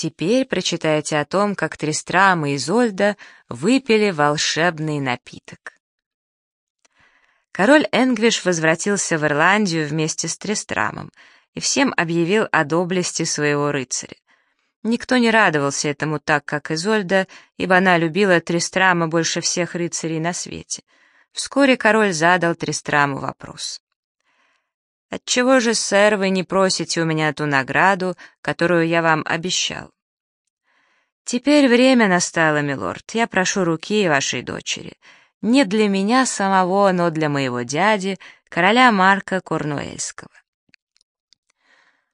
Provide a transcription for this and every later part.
Теперь прочитайте о том, как Тристрам и Изольда выпили волшебный напиток. Король Энгвиш возвратился в Ирландию вместе с Тристрамом и всем объявил о доблести своего рыцаря. Никто не радовался этому так, как Изольда, ибо она любила Тристрама больше всех рыцарей на свете. Вскоре король задал Тристраму вопрос. «Отчего же, сэр, вы не просите у меня ту награду, которую я вам обещал?» «Теперь время настало, милорд, я прошу руки вашей дочери. Не для меня самого, но для моего дяди, короля Марка Корнуэльского».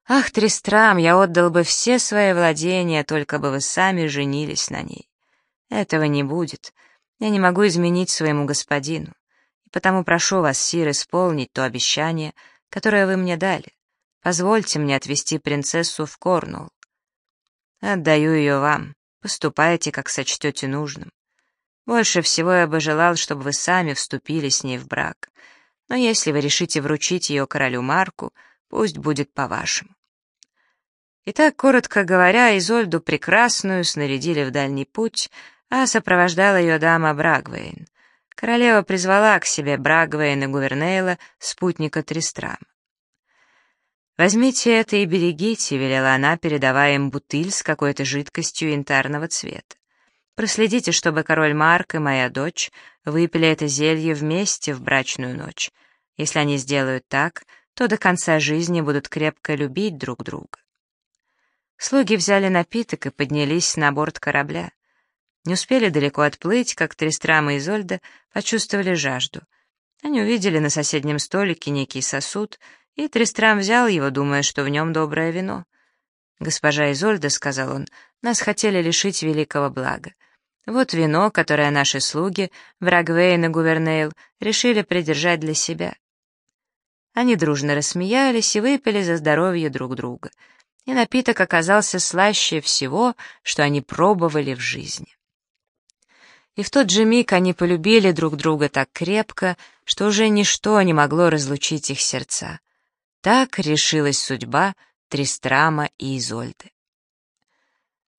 «Ах, Тристрам, я отдал бы все свои владения, только бы вы сами женились на ней. Этого не будет. Я не могу изменить своему господину. И потому прошу вас, сир, исполнить то обещание, — которое вы мне дали. Позвольте мне отвезти принцессу в Корнуолл. Отдаю ее вам. Поступайте, как сочтете нужным. Больше всего я бы желал, чтобы вы сами вступили с ней в брак. Но если вы решите вручить ее королю Марку, пусть будет по-вашему. Итак, коротко говоря, Изольду Прекрасную снарядили в дальний путь, а сопровождала ее дама Брагвейн. Королева призвала к себе Брагвейна Гувернейла, спутника Тристрама. «Возьмите это и берегите», — велела она, передавая им бутыль с какой-то жидкостью янтарного цвета. «Проследите, чтобы король Марк и моя дочь выпили это зелье вместе в брачную ночь. Если они сделают так, то до конца жизни будут крепко любить друг друга». Слуги взяли напиток и поднялись на борт корабля. Не успели далеко отплыть, как Тристрам и Изольда почувствовали жажду. Они увидели на соседнем столике некий сосуд, и Тристрам взял его, думая, что в нем доброе вино. «Госпожа Изольда», — сказал он, — «нас хотели лишить великого блага. Вот вино, которое наши слуги, Брагвейн и Гувернейл, решили придержать для себя». Они дружно рассмеялись и выпили за здоровье друг друга. И напиток оказался слаще всего, что они пробовали в жизни. И в тот же миг они полюбили друг друга так крепко, что уже ничто не могло разлучить их сердца. Так решилась судьба Тристрама и Изольды.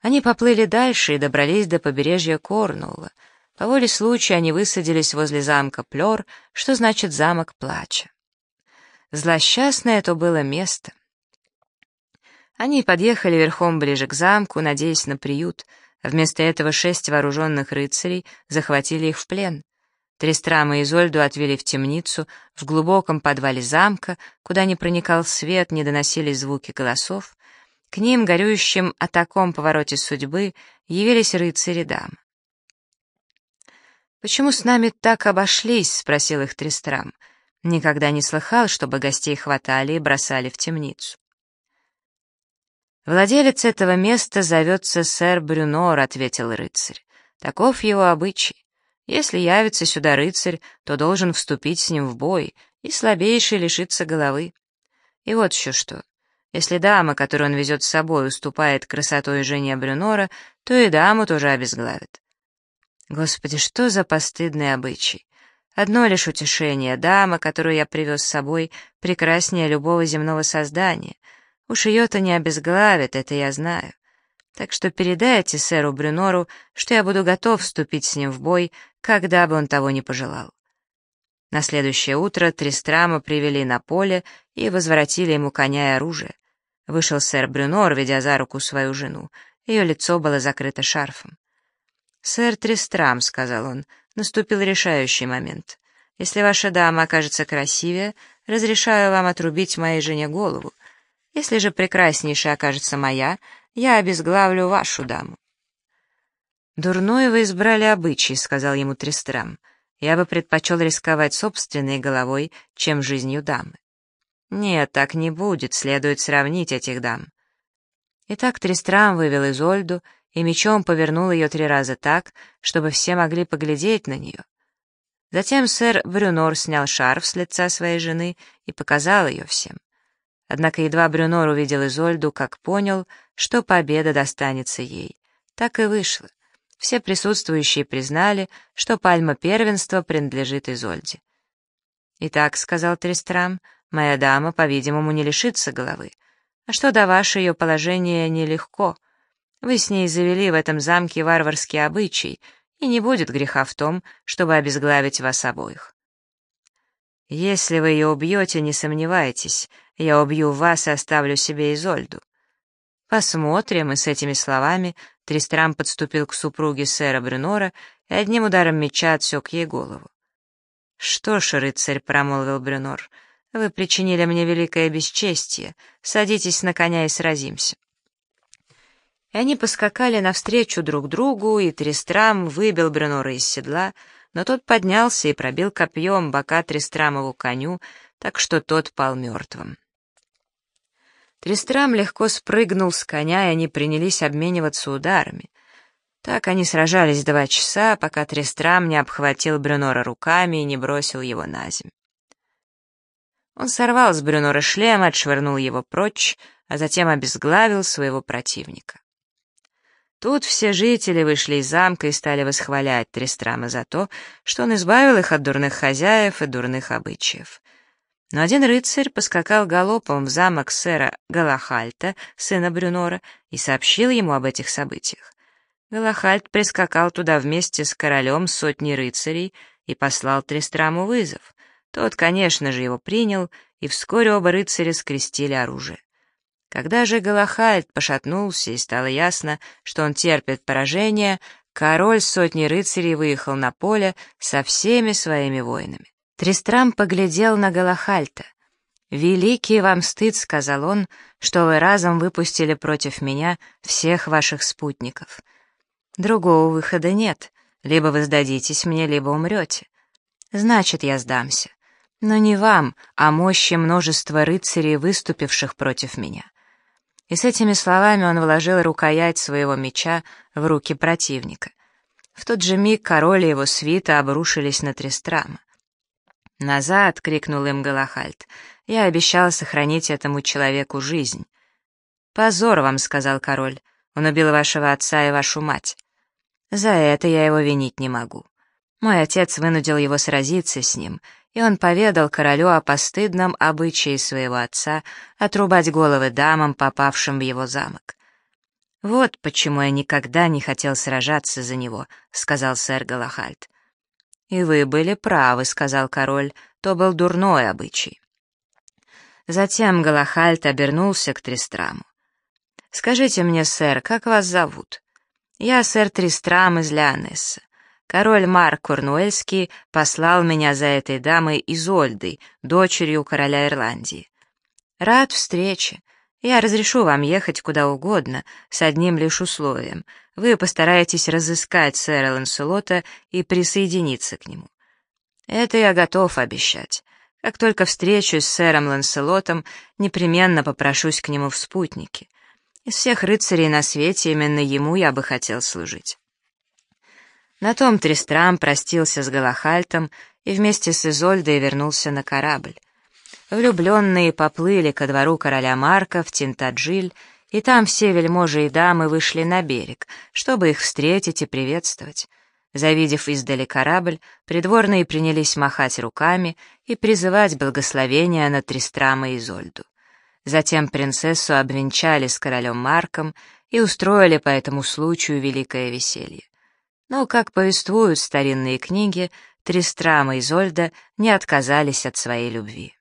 Они поплыли дальше и добрались до побережья Корнуолла. По воле случая они высадились возле замка Плер, что значит замок плача. Злосчастное это было место. Они подъехали верхом ближе к замку, надеясь на приют — Вместо этого шесть вооруженных рыцарей захватили их в плен. Трестрама и Изольду отвели в темницу, в глубоком подвале замка, куда не проникал свет, не доносились звуки голосов. К ним, горюющим о таком повороте судьбы, явились рыцари дам. «Почему с нами так обошлись?» — спросил их Трестрам. Никогда не слыхал, чтобы гостей хватали и бросали в темницу. «Владелец этого места зовется сэр Брюнор», — ответил рыцарь. «Таков его обычай. Если явится сюда рыцарь, то должен вступить с ним в бой, и слабейший лишится головы. И вот еще что. Если дама, которую он везет с собой, уступает красотой жене Брюнора, то и даму тоже обезглавит. Господи, что за постыдный обычай! Одно лишь утешение — дама, которую я привез с собой, прекраснее любого земного создания — Уж ее-то не обезглавит, это я знаю. Так что передайте сэру Брюнору, что я буду готов вступить с ним в бой, когда бы он того не пожелал. На следующее утро Тристрама привели на поле и возвратили ему коня и оружие. Вышел сэр Брюнор, ведя за руку свою жену. Ее лицо было закрыто шарфом. «Сэр Тристрам», — сказал он, — наступил решающий момент. «Если ваша дама окажется красивее, разрешаю вам отрубить моей жене голову, если же прекраснейшая окажется моя, я обезглавлю вашу даму». «Дурное вы избрали обычай», — сказал ему Тристрам. «Я бы предпочел рисковать собственной головой, чем жизнью дамы». «Нет, так не будет, следует сравнить этих дам». Итак, Тристрам вывел Изольду и мечом повернул ее три раза так, чтобы все могли поглядеть на нее. Затем сэр Брюнор снял шарф с лица своей жены и показал ее всем. Однако едва Брюнор увидел Изольду, как понял, что победа достанется ей. Так и вышло. Все присутствующие признали, что пальма первенства принадлежит Изольде. «Итак», — сказал Тристрам, — «моя дама, по-видимому, не лишится головы. А что до ваше ее положение, нелегко. Вы с ней завели в этом замке варварский обычай, и не будет греха в том, чтобы обезглавить вас обоих. Если вы ее убьете, не сомневайтесь, я убью вас и оставлю себе Изольду. Посмотрим, и с этими словами Тристрам подступил к супруге сэра Брюнора и одним ударом меча отсек ей голову. «Что ж, рыцарь», — промолвил Брюнор, — «вы причинили мне великое бесчестие. Садитесь на коня и сразимся». И они поскакали навстречу друг другу, и Тристрам выбил Брюнора из седла, но тот поднялся и пробил копьем бока Тристрамову коню, так что тот пал мертвым. Тристрам легко спрыгнул с коня, и они принялись обмениваться ударами. Так они сражались два часа, пока Тристрам не обхватил Брюнора руками и не бросил его на землю. Он сорвал с Брюнора шлем, отшвырнул его прочь, а затем обезглавил своего противника. Тут все жители вышли из замка и стали восхвалять Трестрама за то, что он избавил их от дурных хозяев и дурных обычаев. Но один рыцарь поскакал галопом в замок сэра Галахальта, сына Брюнора, и сообщил ему об этих событиях. Галахальт прискакал туда вместе с королем сотни рыцарей и послал Трестраму вызов. Тот, конечно же, его принял, и вскоре оба рыцаря скрестили оружие. Когда же Галахальд пошатнулся и стало ясно, что он терпит поражение, король сотни рыцарей выехал на поле со всеми своими воинами. Тристрам поглядел на Галахальта. «Великий вам стыд», — сказал он, — «что вы разом выпустили против меня всех ваших спутников. Другого выхода нет, либо вы сдадитесь мне, либо умрете. Значит, я сдамся. Но не вам, а мощи множества рыцарей, выступивших против меня и с этими словами он вложил рукоять своего меча в руки противника. В тот же миг король и его свита обрушились на Трестрама. «Назад!» — крикнул им Галахальд. «Я обещал сохранить этому человеку жизнь». «Позор вам!» — сказал король. «Он убил вашего отца и вашу мать. За это я его винить не могу. Мой отец вынудил его сразиться с ним, и он поведал королю о постыдном обычае своего отца отрубать головы дамам, попавшим в его замок. «Вот почему я никогда не хотел сражаться за него», — сказал сэр Галахальд. «И вы были правы», — сказал король, — «то был дурной обычай». Затем Галахальд обернулся к Тристраму. «Скажите мне, сэр, как вас зовут?» «Я сэр Тристрам из Леонесса. Король Марк Корнуэльский послал меня за этой дамой Изольдой, дочерью короля Ирландии. Рад встрече. Я разрешу вам ехать куда угодно, с одним лишь условием. Вы постараетесь разыскать сэра Ланселота и присоединиться к нему. Это я готов обещать. Как только встречусь с сэром Ланселотом, непременно попрошусь к нему в спутники. Из всех рыцарей на свете именно ему я бы хотел служить. На том Тристрам простился с Галахальтом и вместе с Изольдой вернулся на корабль. Влюбленные поплыли ко двору короля Марка в Тинтаджиль, и там все вельможи и дамы вышли на берег, чтобы их встретить и приветствовать. Завидев издали корабль, придворные принялись махать руками и призывать благословения на Тристрама и Изольду. Затем принцессу обвенчали с королем Марком и устроили по этому случаю великое веселье. Но, как повествуют старинные книги, Тристрама и Зольда не отказались от своей любви.